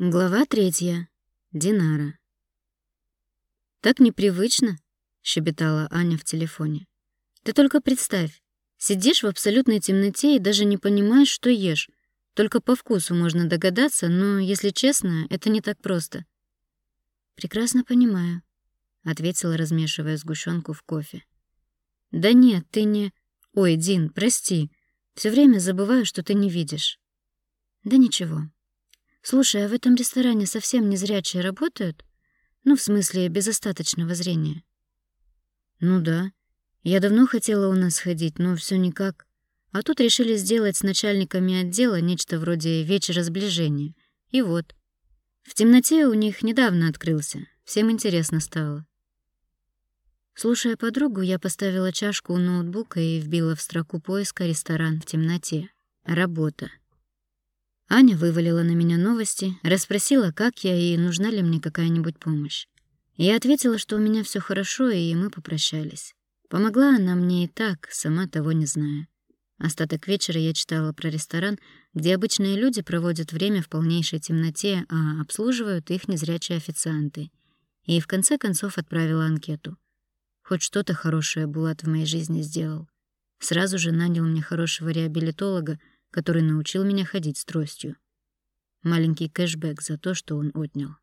Глава третья. Динара. «Так непривычно», — щебетала Аня в телефоне. «Ты только представь, сидишь в абсолютной темноте и даже не понимаешь, что ешь. Только по вкусу можно догадаться, но, если честно, это не так просто». «Прекрасно понимаю», — ответила, размешивая сгущенку в кофе. «Да нет, ты не... Ой, Дин, прости. Все время забываю, что ты не видишь». «Да ничего, Слушай, а в этом ресторане совсем не зрячие работают? Ну, в смысле, без остаточного зрения. Ну да. Я давно хотела у нас ходить, но все никак. А тут решили сделать с начальниками отдела нечто вроде вечера сближения. И вот. В темноте у них недавно открылся. Всем интересно стало. Слушая подругу, я поставила чашку у ноутбука и вбила в строку поиска «Ресторан в темноте». Работа. Аня вывалила на меня новости, расспросила, как я и нужна ли мне какая-нибудь помощь. Я ответила, что у меня все хорошо, и мы попрощались. Помогла она мне и так, сама того не зная. Остаток вечера я читала про ресторан, где обычные люди проводят время в полнейшей темноте, а обслуживают их незрячие официанты. И в конце концов отправила анкету. Хоть что-то хорошее Булат в моей жизни сделал. Сразу же нанял мне хорошего реабилитолога, который научил меня ходить с тростью. Маленький кэшбэк за то, что он отнял.